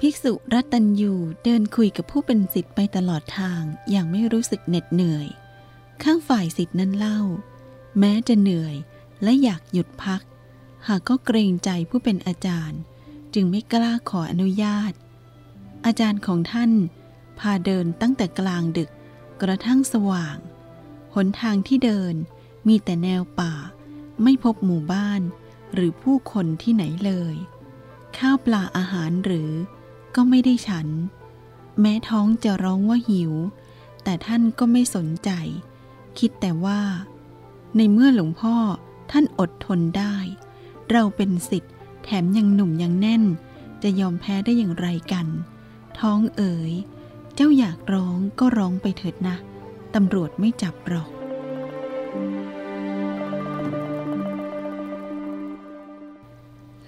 ภิกษุรัตัญยูเดินคุยกับผู้เป็นสิทธิ์ไปตลอดทางอย่างไม่รู้สึกเหน็ดเหนื่อย ข้างฝ่ายสิทธินั้นเล่า แม้จะเหนื่อยและอยากหยุดพัก หากก็เกรงใจผู้เป็นอาจารย์ จึงไม่กล้าขออนุญาต อาจารย์ของท่าน พาเดินตั้งแต่กลางดึกกระทั่งสว่าง หนทางที่เดิน มีแต่แนวป่า ไม่พบหมู่บ้าน หรือผู้คนที่ไหนเลย ข้าวปลาอาหารหรือก็ไม่ได้ฉัน แม้ท้องจะร้องว่าหิว แต่ท่านก็ไม่สนใจ คิดแต่ว่า ในเมื่อหลวงพ่อท่านอดทนได้ เราเป็นสิทธิ์แถมยังหนุ่มยังแน่น จะยอมแพ้ได้อย่างไรกัน ท้องเอ๋ย เจ้าอยากร้องก็ร้องไปเถิดนะ ตำรวจไม่จับหรอก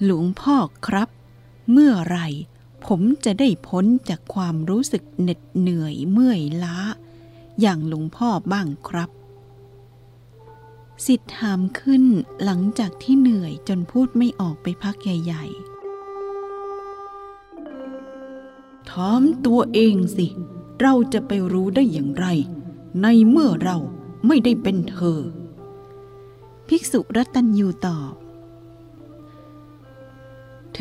หลวงพ่อครับ เมื่อไรผมจะได้พ้นจากความรู้สึกเหน็ดเหนื่อยเมื่อยล้า อย่างหลวงพ่อบ้างครับ สิทธิ์ถามขึ้นหลังจากที่เหนื่อยจนพูดไม่ออกไปพักใหญ่ๆถามตัวเองสิ เราจะไปรู้ได้อย่างไร ในเมื่อเราไม่ได้เป็นเธอ ภิกษุรัตัญยูตอบ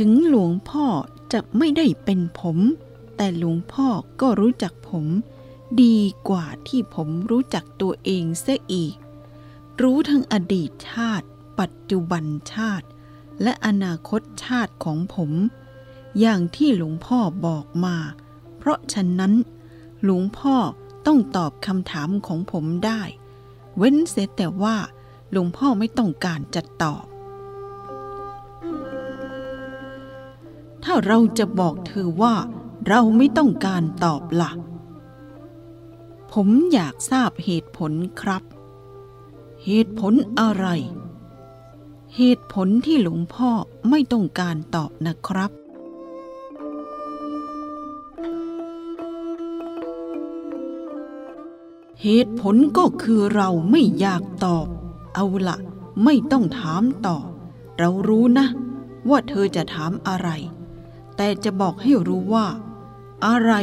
ถึงหลวงพ่อจะไม่ได้เป็นผม แต่หลวงพ่อก็รู้จักผม ดีกว่าที่ผมรู้จักตัวเองเสียอีก รู้ทั้งอดีตชาติ ปัจจุบันชาติ และอนาคตชาติของผม อย่างที่หลวงพ่อบอกมา เพราะฉะนั้น หลวงพ่อต้องตอบคำถามของผมได้ เว้นเสียแต่ว่าหลวงพ่อไม่ต้องการจะตอบ ถ้าเราจะบอกเธอว่าเราไม่ต้องการตอบละ่ะ ผมอยากทราบเหตุผลครับ เหตุผลอะไร เหตุผลที่หลวงพ่อไม่ต้องการตอบนะครับเหตุผลก็คือเราไม่อยากตอบ เอาละไม่ต้องถามต่อ เรารู้นะ ว่าเธอจะถามอะไร แต่จะบอกให้รู้ว่า อะไร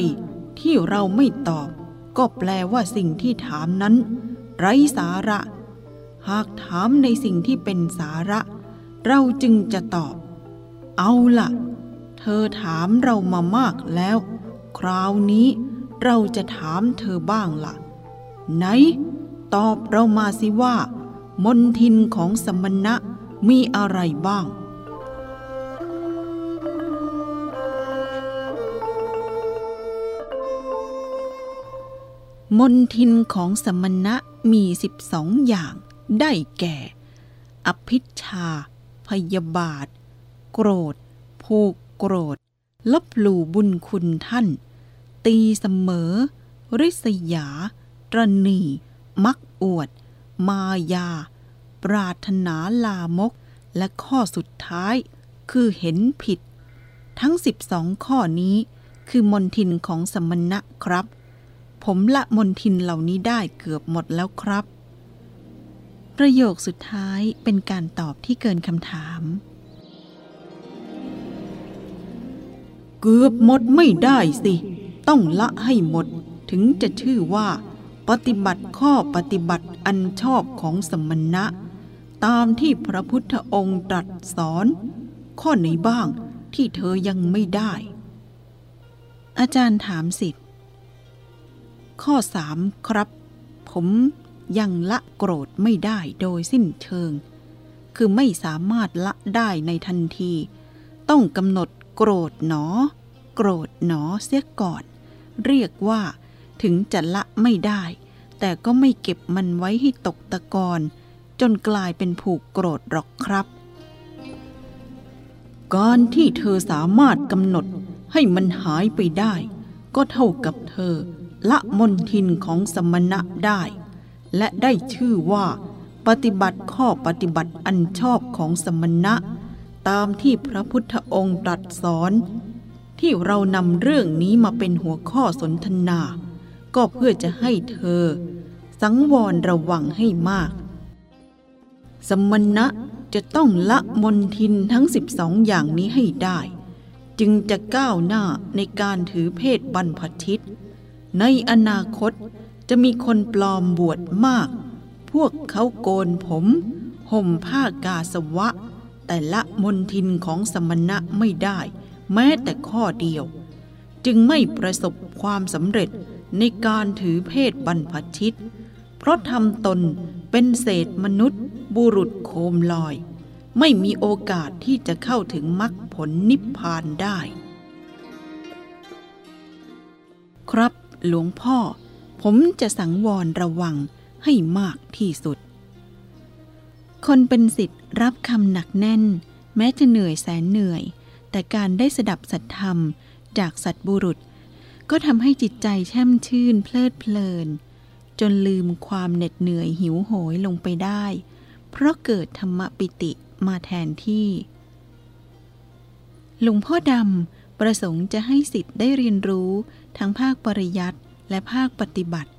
ที่เราไม่ตอบ ก็แปลว่าสิ่งที่ถามนั้น ไร้สาระ หากถามในสิ่งที่เป็นสาระ เราจึงจะตอบ เอาล่ะ เธอถามเรามามากแล้ว คราวนี้เราจะถามเธอบ้างล่ะ ไหน ตอบเรามาสิว่า มนทินของสมณะมีอะไรบ้าง มนทินของสมณะมีสิบสองอย่างได้แก่ อภิชา พยาบาท โกรธ ผูกโกรธ ลบหลู่บุญคุณท่าน ตีเสมอ ริษยา ตรณี มักอวด มายา ปรารถนาลามก และข้อสุดท้ายคือเห็นผิด ทั้ง12ข้อนี้คือมนทินของสมณะครับ ผมละมนทินเหล่านี้ได้เกือบหมดแล้วครับ ประโยคสุดท้ายเป็นการตอบที่เกินคำถาม เกือบหมดไม่ได้สิ ต้องละให้หมดถึงจะชื่อว่า ปฏิบัติข้อปฏิบัติอันชอบของสมณะ ตามที่พระพุทธองค์ตรัสสอน ข้อไหนบ้างที่เธอยังไม่ได้ อาจารย์ถามสิทธิ ข้อสามครับ ผมยังละโกรธไม่ได้โดยสิ้นเชิง คือไม่สามารถละได้ในทันที ต้องกำหนดโกรธหนอ โกรธหนอเสียก่อน เรียกว่าถึงจะละไม่ได้ แต่ก็ไม่เก็บมันไว้ให้ตกตะกอนจนกลายเป็นผูกโกรธหรอกครับ การที่เธอสามารถกำหนดให้มันหายไปได้ ก็เท่ากับเธอ ละมนทินของสมณะได้ และได้ชื่อว่า ปฏิบัติข้อปฏิบัติอันชอบของสมณะ ตามที่พระพุทธองค์ตรัสสอน ที่เรานำเรื่องนี้มาเป็นหัวข้อสนทนา ก็เพื่อจะให้เธอ สังวรระวังให้มาก สมณะจะต้องละมนทินทั้ง 12 อย่างนี้ให้ได้ จึงจะก้าวหน้าในการถือเพศบรรพชิต ในอนาคตจะมีคนปลอมบวชมาก พวกเขาโกนผม ห่มผ้ากาสวะ แต่ละมนทินของสมณะไม่ได้ แม้แต่ข้อเดียว จึงไม่ประสบความสำเร็จในการถือเพศบรรพชิต เพราะทำตนเป็นเศษมนุษย์ บุรุษโคมลอย ไม่มีโอกาสที่จะเข้าถึงมรรคผลนิพพานได้ ครับ หลวงพ่อ ผมจะสังวรระวังให้มากที่สุด คนเป็นสิทธิ์รับคำหนักแน่น แม้จะเหนื่อยแสนเหนื่อย แต่การได้สดับสัตธรรมจากสัตบุรุษ ก็ทำให้จิตใจแช่มชื่นเพลิดเพลิน จนลืมความเหน็ดเหนื่อยหิวโหยลงไปได้ เพราะเกิดธรรมปิติมาแทนที่หลวงพ่อดำประสงค์จะให้สิทธิ์ได้เรียนรู้ ทั้งภาคปริยัติและภาคปฏิบัติ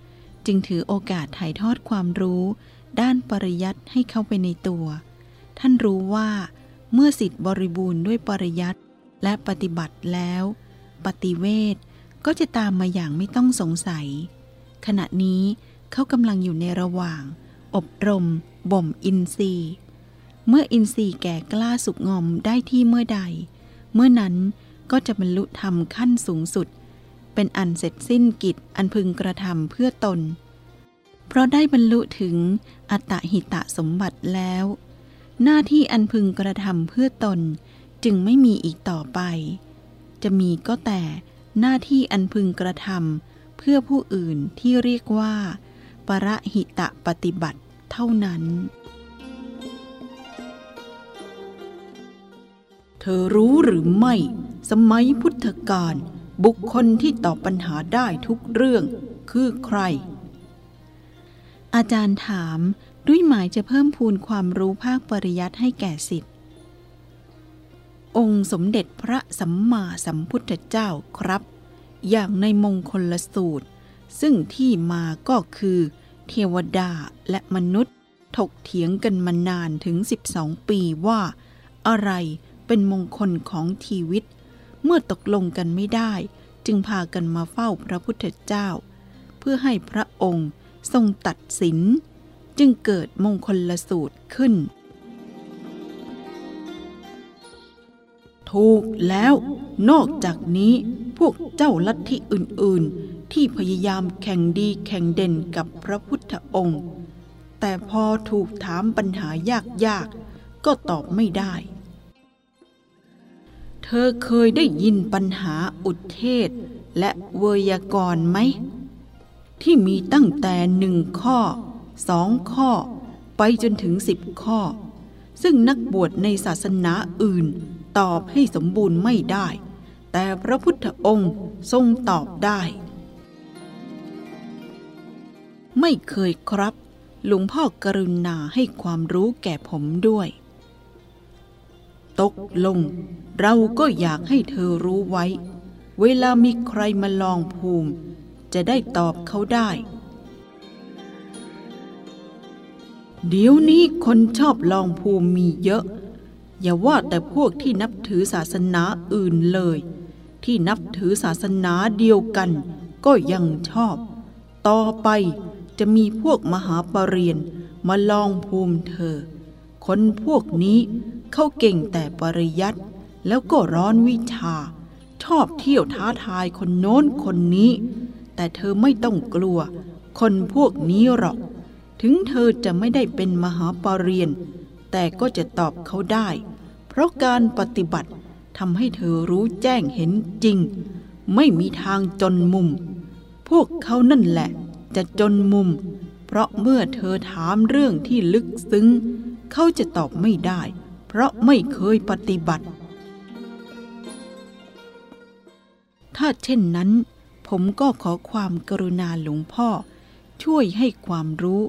จึงถือโอกาสถ่ายทอดความรู้ ด้านปริยัติให้เข้าไปในตัว ท่านรู้ว่า เมื่อสิทธิ์บริบูรณ์ด้วยปริยัติและปฏิบัติแล้ว ปฏิเวทก็จะตามมาอย่างไม่ต้องสงสัย ขณะนี้เขากำลังอยู่ในระหว่าง อบรม บ่มอินทรีย์ เมื่ออินทรีย์แก่กล้าสุกงอมได้ที่เมื่อใด เมื่อนั้นก็จะบรรลุธรรมขั้นสูงสุด เป็นอันเสร็จสิ้นกิจอันพึงกระทำเพื่อตน เพราะได้บรรลุถึงอัตตหิตะสมบัติแล้ว หน้าที่อันพึงกระทำเพื่อตนจึงไม่มีอีกต่อไป จะมีก็แต่หน้าที่อันพึงกระทำเพื่อผู้อื่นที่เรียกว่า ปรหิตะปฏิบัติเท่านั้น เธอรู้หรือไม่ สมัยพุทธกาล บุคคลที่ตอบปัญหาได้ทุกเรื่องคือใคร อาจารย์ถามด้วยหมายจะเพิ่มพูนความรู้ภาคปริยัติให้แก่สิทธิ์องค์สมเด็จพระสัมมาสัมพุทธเจ้าครับ อย่างในมงคลลสูตร ซึ่งที่มาก็คือ เทวดาและมนุษย์ ถกเถียงกันมานานถึง 12 ปีว่า อะไรเป็นมงคลของชีวิต เมื่อตกลงกันไม่ได้ จึงพากันมาเฝ้าพระพุทธเจ้า เพื่อให้พระองค์ทรงตัดสิน จึงเกิดมงคลสูตรขึ้น ถูกแล้วนอกจากนี้พวกเจ้าลัทธิอื่น ๆ ที่พยายามแข่งดีแข่งเด่นกับพระพุทธองค์ แต่พอถูกถามปัญหายากๆก็ตอบไม่ได้ เธอเคยได้ยินปัญหาอุทเทศ และเวยากรไหม ที่มีตั้งแต่หนึ่งข้อสองข้อ ไปจนถึงสิบข้อ ซึ่งนักบวชในศาสนาอื่นตอบให้สมบูรณ์ไม่ได้ แต่พระพุทธองค์ทรงตอบได้ ไม่เคยครับ หลวงพ่อกรุณาให้ความรู้แก่ผมด้วย ตกลง เราก็อยากให้เธอรู้ไว้ เวลามีใครมาลองภูมิ จะได้ตอบเขาได้ เดี๋ยวนี้คนชอบลองภูมิมีเยอะ อย่าว่าแต่พวกที่นับถือศาสนาอื่นเลย ที่นับถือศาสนาเดียวกัน ก็ยังชอบ ต่อไปจะมีพวกมหาปรริญญามาลองภูมิเธอ คนพวกนี้เขาเก่งแต่ปริยัติ แล้วก็ร้อนวิชา ชอบเที่ยวท้าทายคนโน้นคนนี้ แต่เธอไม่ต้องกลัว คนพวกนี้หรอก ถึงเธอจะไม่ได้เป็นมหาปรริญญาแต่ก็จะตอบเขาได้ เพราะการปฏิบัติทำให้เธอรู้แจ้งเห็นจริง ไม่มีทางจนมุม พวกเขานั่นแหละ จะจนมุม เพราะเมื่อเธอถามเรื่องที่ลึกซึ้ง เขาจะตอบไม่ได้ เพราะไม่เคยปฏิบัติ ถ้าเช่นนั้น ผมก็ขอความกรุณาหลวงพ่อ ช่วยให้ความรู้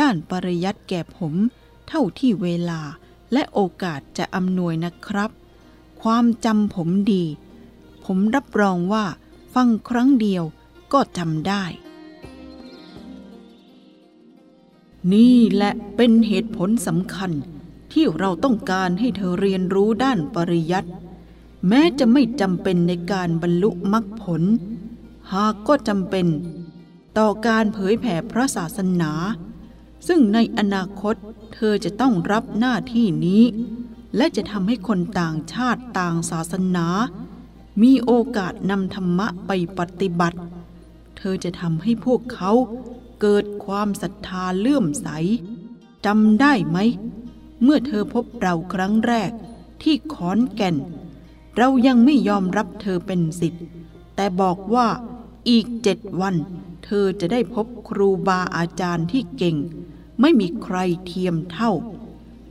ด้านปริยัติแก่ผม เท่าที่เวลาและโอกาสจะอำนวยนะครับ ความจำผมดี ผมรับรองว่าฟังครั้งเดียวก็จำได้ นี่แหละเป็นเหตุผลสำคัญที่เราต้องการให้เธอเรียนรู้ด้านปริยัติ แม้จะไม่จำเป็นในการบรรลุมรรคผล หากก็จำเป็นต่อการเผยแผ่พระศาสนา ซึ่งในอนาคตเธอจะต้องรับหน้าที่นี้ และจะทำให้คนต่างชาติต่างศาสนา มีโอกาสนำธรรมะไปปฏิบัติ เธอจะทำให้พวกเขาเกิดความศรัทธาเลื่อมใสจำได้ไหม เมื่อเธอพบเราครั้งแรกที่ขอนแก่น เรายังไม่ยอมรับเธอเป็นสิทธิ์ แต่บอกว่าอีกเจ็ดวัน เธอจะได้พบครูบาอาจารย์ที่เก่ง ไม่มีใครเทียมเท่า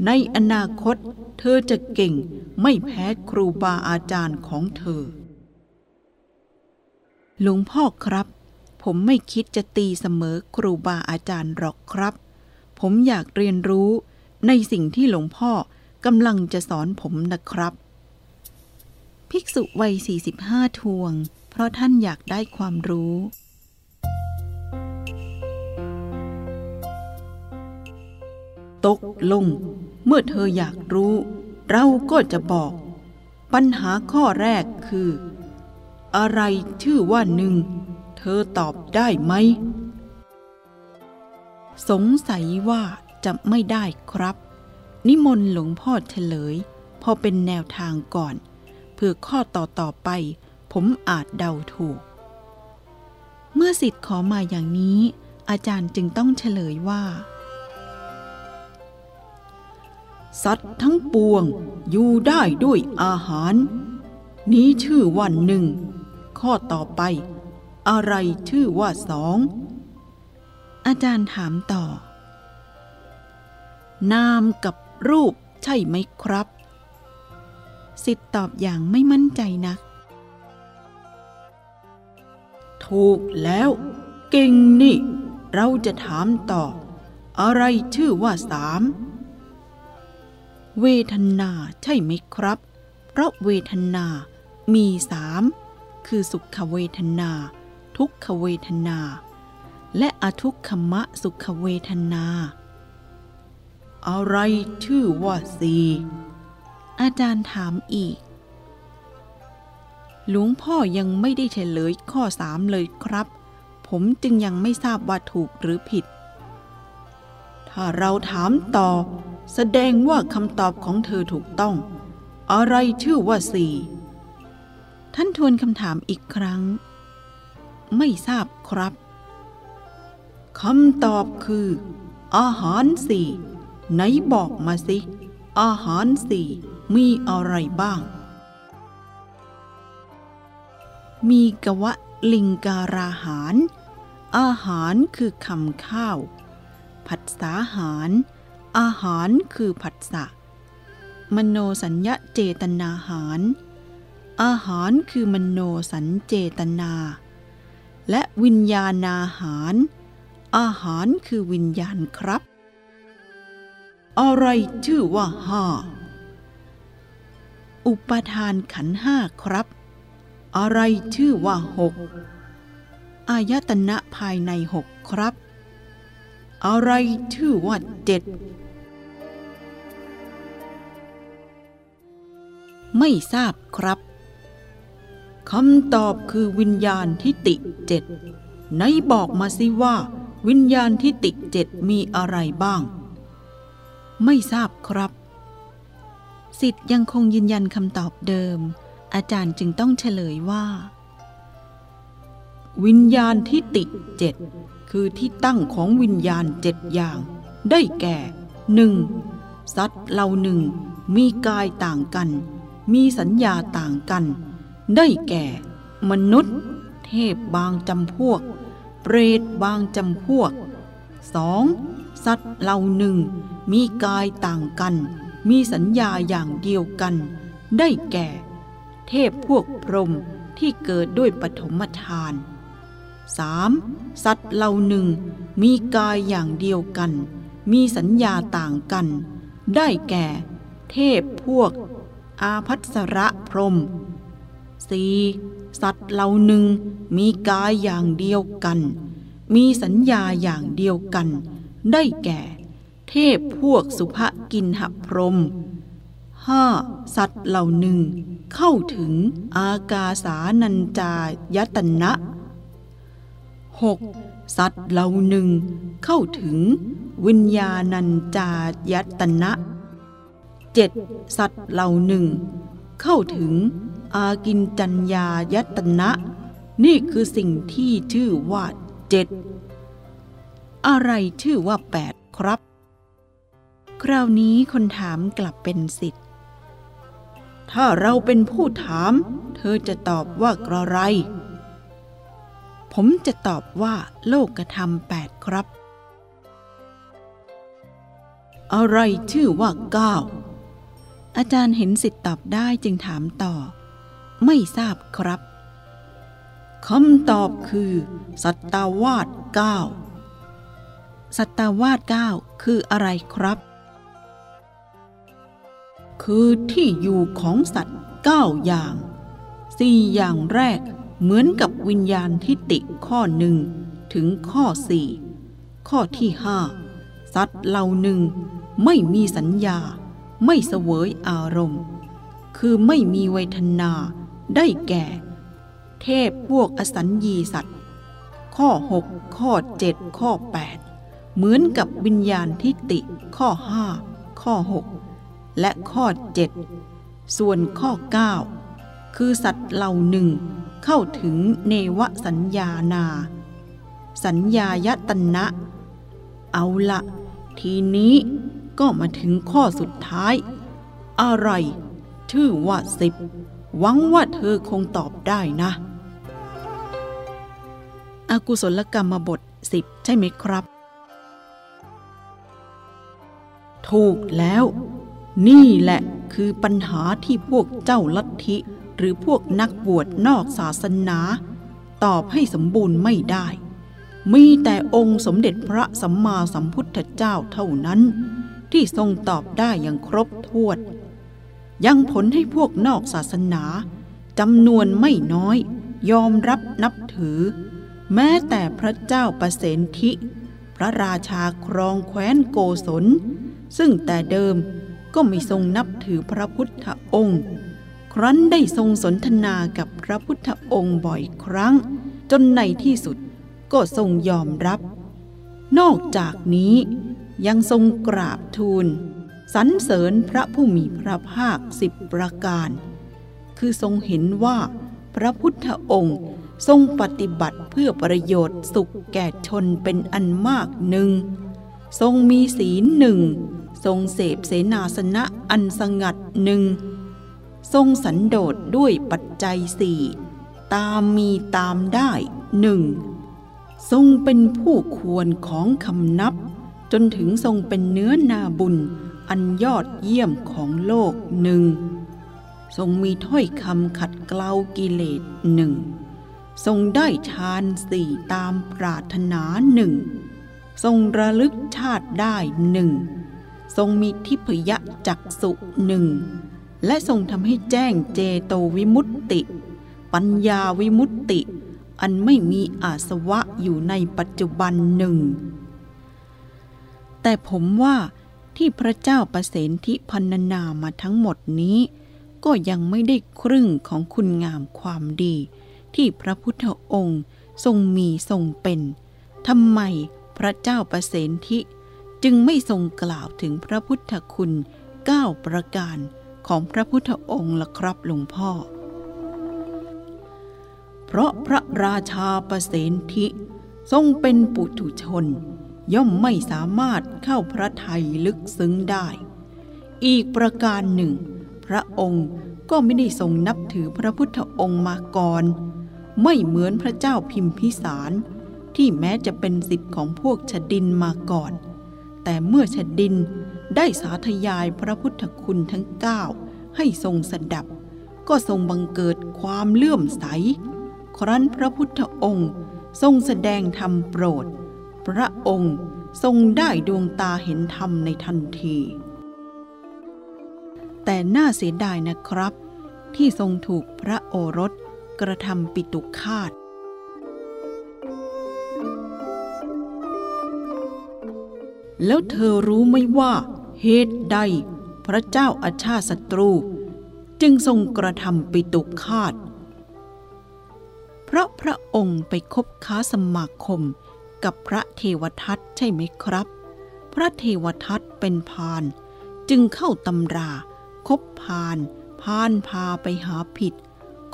ในอนาคต เธอจะเก่งไม่แพ้ครูบาอาจารย์ของเธอ หลวงพ่อครับ ผมไม่คิดจะตีเสมอครูบาอาจารย์หรอกครับ ผมอยากเรียนรู้ในสิ่งที่หลวงพ่อกำลังจะสอนผมนะครับ ภิกษุวัย 45 ทวง เพราะท่านอยากได้ความรู้ ตกลง เมื่อเธออยากรู้ เราก็จะบอก ปัญหาข้อแรกคือ อะไรชื่อว่าหนึ่ง เธอตอบได้ไหม สงสัยว่าจะไม่ได้ครับ นิมนต์หลวงพ่อเฉลย พอเป็นแนวทางก่อน เพื่อข้อต่อต่อไป ผมอาจเดาถูก เมื่อสิทธิ์ขอมาอย่างนี้ อาจารย์จึงต้องเฉลยว่า สัตว์ทั้งปวงอยู่ได้ด้วยอาหาร นี้ชื่อว่าหนึ่ง ข้อต่อไป อะไรชื่อว่าสองอาจารย์ถามต่อ นามกับรูปใช่ไหมครับ สิทธิ์ตอบอย่างไม่มั่นใจนัก ถูกแล้ว เก่งนี่ เราจะถามต่อ อะไรชื่อว่าสาม เวทนาใช่ไหมครับ เพราะเวทนามีสาม คือสุขเวทนา ทุกขเวทนา และอทุกขมะสุขเวทนา อะไรชื่อว่าสี่ อาจารย์ถามอีก หลวงพ่อยังไม่ได้เฉลยข้อสามเลยครับ ผมจึงยังไม่ทราบว่าถูกหรือผิด ถ้าเราถามต่อ แสดงว่าคำตอบของเธอถูกต้อง อะไรชื่อว่าสี่ท่านทวนคำถามอีกครั้ง ไม่ทราบครับคำตอบคือ อาหารสี่ไหนบอกมาสิ อาหารสี่ มีอะไรบ้าง มีกะวะลิงการาหาร อาหารคือคำข้าว ผัสสาหาร อาหารคือผัสสะ มโนสัญญเจตนาหาร อาหารคือมโนสัญเจตนา และวิญญาณอาหาร อาหารคือวิญญาณครับ อะไรชื่อว่าห้า อุปทานขันห้าครับ อะไรชื่อว่าหกอายตนะภายในหกครับ อะไรชื่อว่าเจ็ดไม่ทราบครับคำตอบคือวิญญาณทิติเจ็ดไหนบอกมาสิว่า วิญญาณทิติเจ็ดมีอะไรบ้าง ไม่ทราบครับ สิทธิ์ยังคงยืนยันคำตอบเดิม อาจารย์จึงต้องเฉลยว่า วิญญาณทิติเจ็ดคือที่ตั้งของวิญญาณเจ็ดอย่าง ได้แก่หนึ่งสัตว์เหล่าหนึ่ง มีกายต่างกัน มีสัญญาต่างกัน ได้แก่ มนุษย์ เทพบางจำพวก เปรตบางจำพวก 2. สัตว์เหล่าหนึ่ง มีกายต่างกัน มีสัญญาอย่างเดียวกัน ได้แก่ เทพพวกพรหมที่เกิดด้วยปฐมฌาน 3. สัตว์เหล่าหนึ่ง มีกายอย่างเดียวกัน มีสัญญาต่างกัน ได้แก่ เทพพวก อาพัสระพรหม 4. สัตว์เหล่าหนึ่ง มีกายอย่างเดียวกัน มีสัญญาอย่างเดียวกัน ได้แก่ เทพพวกสุภกินหพรหมห้าสัตว์เหล่าหนึ่ง เข้าถึงอากาสานัญจายตนะหกสัตว์เหล่าหนึ่ง เข้าถึง วิญญาณัญจายตนะเจ็ดสัตว์เหล่าหนึ่ง เข้าถึง อากินจัญญายตนะ นี่คือสิ่งที่ชื่อว่าเจ็ดอะไรชื่อว่าแปดครับ คราวนี้คนถามกลับเป็นสิทธิ์ ถ้าเราเป็นผู้ถาม เธอจะตอบว่ากระไร ผมจะตอบว่าโลกกระทำแปดครับ อะไรชื่อว่าเก้าอาจารย์เห็นสิทธิ์ตอบได้จึงถามต่อ ไม่ทราบครับคำตอบคือ สัตตาวาสเก้าสัตวาสเก้าคืออะไรครับ คือที่อยู่ของสัตว์เก้าอย่างสี่อย่างแรกเหมือนกับวิญญาณทิติข้อหนึ่งถึงข้อสี่ข้อที่ห้าสัตว์เหล่าหนึ่งไม่มีสัญญา ไม่เสวยอารมณ์ คือไม่มีเวทนาได้แก่ เทพพวกอสัญญีสัตว์ ข้อ 6 ข้อ 7 ข้อ 8 เหมือนกับวิญญาณทิติข้อ 5 ข้อ 6 และข้อ 7 ส่วนข้อ 9 คือสัตว์เหล่าหนึ่ง เข้าถึงเนวสัญญานา สัญญายตนะ เอาละทีนี้ก็มาถึงข้อสุดท้าย อะไร ชื่อว่าสิบหวังว่าเธอคงตอบได้นะ อากุศลกรรมบทสิบใช่ไหมครับ ถูกแล้ว นี่แหละคือปัญหาที่พวกเจ้าลัทธิหรือพวกนักบวชนอกศาสนา ตอบให้สมบูรณ์ไม่ได้ มีแต่องค์สมเด็จพระสัมมาสัมพุทธเจ้าเท่านั้น ที่ทรงตอบได้อย่างครบถ้วน ยังผลให้พวกนอกศาสนาจำนวนไม่น้อย ยอมรับนับถือ แม้แต่พระเจ้าประเสนทิ พระราชาครองแคว้นโกศล ซึ่งแต่เดิม ก็ไม่ทรงนับถือพระพุทธองค์ ครั้นได้ทรงสนทนากับพระพุทธองค์บ่อยครั้ง จนในที่สุดก็ทรงยอมรับ นอกจากนี้ยังทรงกราบทูลสรรเสริญพระผู้มีพระภาคสิบประการ คือทรงเห็นว่าพระพุทธองค์ทรงปฏิบัติเพื่อประโยชน์สุขแก่ชนเป็นอันมากหนึ่ง ทรงมีศีลหนึ่ง ทรงเสพเสนาสนะอันสงัดหนึ่งทรงสันโดษด้วยปัจจัยสี่ตามมีตามได้หนึ่งทรงเป็นผู้ควรของคำนับ จนถึงทรงเป็นเนื้อนาบุญอันยอดเยี่ยมของโลกหนึ่งทรงมีถ้อยคำขัดเกลากิเลสหนึ่งทรงได้ฌานสี่ตามปรารถนาหนึ่งทรงระลึกชาติได้หนึ่ง ทรงมีทิพยจักสุหนึ่งและทรงทำให้แจ้งเจโตวิมุตติ ปัญญาวิมุตติ อันไม่มีอาสวะอยู่ในปัจจุบันหนึ่ง แต่ผมว่าที่พระเจ้าประเสนทิพันนามาทั้งหมดนี้ ก็ยังไม่ได้ครึ่งของคุณงามความดี ที่พระพุทธองค์ทรงมีทรงเป็นทำไมพระเจ้าประเสนทิ จึงไม่ทรงกล่าวถึงพระพุทธคุณเก้าประการของพระพุทธองค์ละครับหลวงพ่อ เพราะพระราชาประเสนทิทรงเป็นปุถุชน ย่อมไม่สามารถเข้าพระทัยลึกซึ้งได้ อีกประการหนึ่ง พระองค์ก็ไม่ได้ทรงนับถือพระพุทธองค์มาก่อน ไม่เหมือนพระเจ้าพิมพิสาร ที่แม้จะเป็นสิทธิ์ของพวกชดินมาก่อน แต่เมื่อชดินได้สาธยายพระพุทธคุณทั้งเก้าให้ทรงสดับ ก็ทรงบังเกิดความเลื่อมใส ครั้นพระพุทธองค์ทรงแสดงธรรมโปรด พระองค์ทรงได้ดวงตาเห็นธรรมในทันที แต่น่าเสียดายนะครับ ที่ทรงถูกพระโอรสกระทำปิตุคาต แล้วเธอรู้ไหมว่าเหตุใดพระเจ้าอาชาศัตรู จึงทรงกระทำปิตุคาตเพราะพระองค์ไปคบค้าสมาคมกับพระเทวทัตใช่ไหมครับ พระเทวทัตเป็นพาน จึงเข้าตำราคบพานพานพาไปหาผิด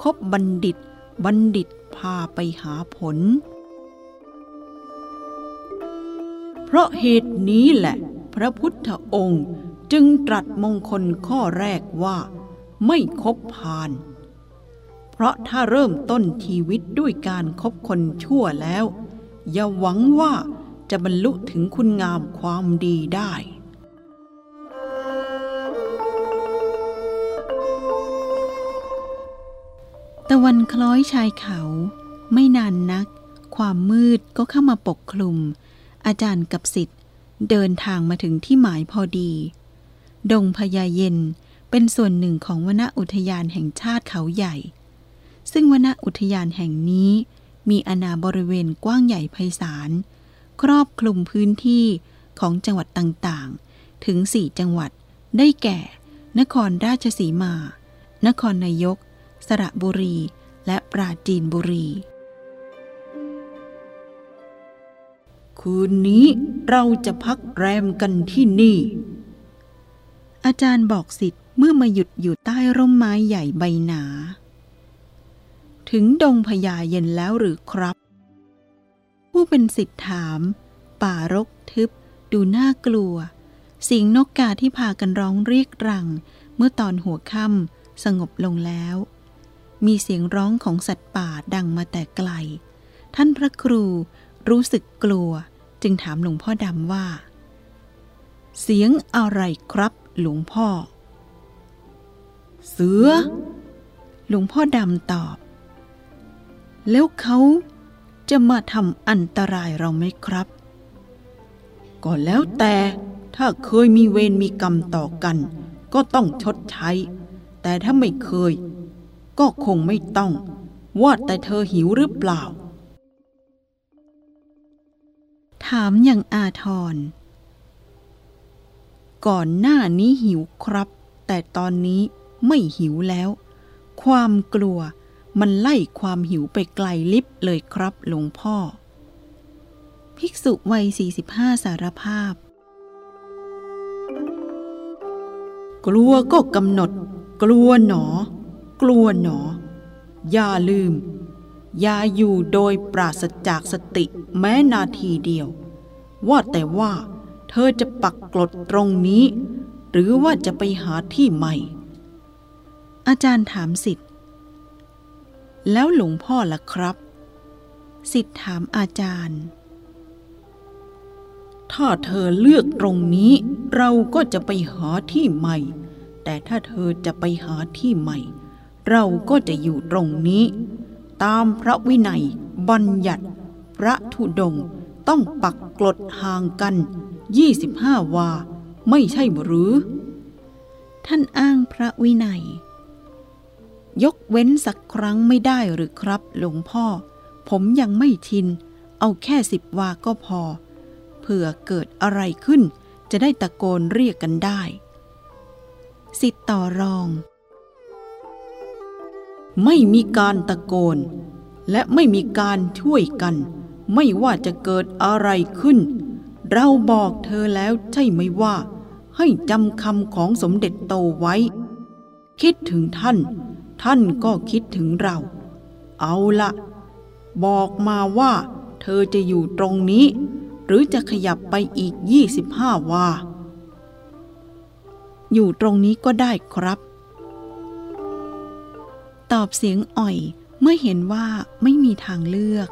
คบบัณฑิต บัณฑิตพาไปหาผล เพราะเหตุนี้แหละ พระพุทธองค์จึงตรัสมงคลข้อแรกว่า ไม่คบพาน เพราะถ้าเริ่มต้นชีวิตด้วยการครบคนชั่วแล้ว อย่าหวังว่าจะบรรลุถึงคุณงามความดีได้ตะวันคล้อยชายเขา ไม่นานนัก ความมืดก็เข้ามาปกคลุม อาจารย์กับสิทธิ์เดินทางมาถึงที่หมายพอดี ดงพญาเย็นเป็นส่วนหนึ่งของวนอุทยานแห่งชาติเขาใหญ่ ซึ่งวนอุทยานแห่งนี้มีอาณาบริเวณกว้างใหญ่ไพศาล ครอบคลุมพื้นที่ของจังหวัดต่างๆ ถึงสี่จังหวัด ได้แก่ นครราชสีมา นครนายก สระบุรี และปราจีนบุรี คืนนี้เราจะพักแรมกันที่นี่ อาจารย์บอกสิทธิ์เมื่อมาหยุดอยู่ใต้ร่มไม้ใหญ่ใบหนา ถึงดงพญาเย็นแล้วหรือครับ ผู้เป็นสิทธิ์ถาม ป่ารกทึบ ดูน่ากลัว เสียงนกกาที่พากันร้องเรียกรัง เมื่อตอนหัวค่ำสงบลงแล้ว มีเสียงร้องของสัตว์ป่าดังมาแต่ไกล ท่านพระครู รู้สึกกลัวจึงถามหลวงพ่อดำว่า เสียงอะไรครับหลวงพ่อ เสือ หลวงพ่อดำตอบ แล้วเขาจะมาทำอันตรายเราไหมครับ ก็แล้วแต่ถ้าเคยมีเวรมีกรรมต่อกัน ก็ต้องชดใช้ แต่ถ้าไม่เคย ก็คงไม่ต้อง ว่าแต่เธอหิวหรือเปล่า ถามอย่างอาทร ก่อนหน้านี้หิวครับ แต่ตอนนี้ไม่หิวแล้ว ความกลัวมันไล่ความหิวไปไกลลิบเลยครับหลวงพ่อ ภิกษุวัย 45 สารภาพ กลัวก็กำหนด กลัวหนอ กลัวหนอ อย่าลืม อย่าอยู่โดยปราศจากสติแม้นาทีเดียว ว่าแต่ว่าเธอจะปักกลดตรงนี้ หรือว่าจะไปหาที่ใหม่ อาจารย์ถามสิทธิ์แล้วหลวงพ่อล่ะครับ สิทธิ์ถามอาจารย์ ถ้าเธอเลือกตรงนี้เราก็จะไปหาที่ใหม่ แต่ถ้าเธอจะไปหาที่ใหม่ เราก็จะอยู่ตรงนี้ ตามพระวินัยบัญญัติ พระธุดงต้องปักกลดห่างกัน 25 วา ไม่ใช่หรือ ท่านอ้างพระวินัย ยกเว้นสักครั้งไม่ได้หรือครับ หลวงพ่อ ผมยังไม่ชิน เอาแค่สิบวาก็พอ เผื่อเกิดอะไรขึ้น จะได้ตะโกนเรียกกันได้ สิทธิ์ต่อรอง ไม่มีการตะโกน และไม่มีการช่วยกัน ไม่ว่าจะเกิดอะไรขึ้น เราบอกเธอแล้วใช่ไหมว่า ให้จำคำของสมเด็จโตไว้ คิดถึงท่าน ท่านก็คิดถึงเรา เอาละบอกมาว่า เธอจะอยู่ตรงนี้ หรือจะขยับไปอีก 25 วาอยู่ตรงนี้ก็ได้ครับ ตอบเสียงอ่อยเมื่อเห็นว่าไม่มีทางเลือก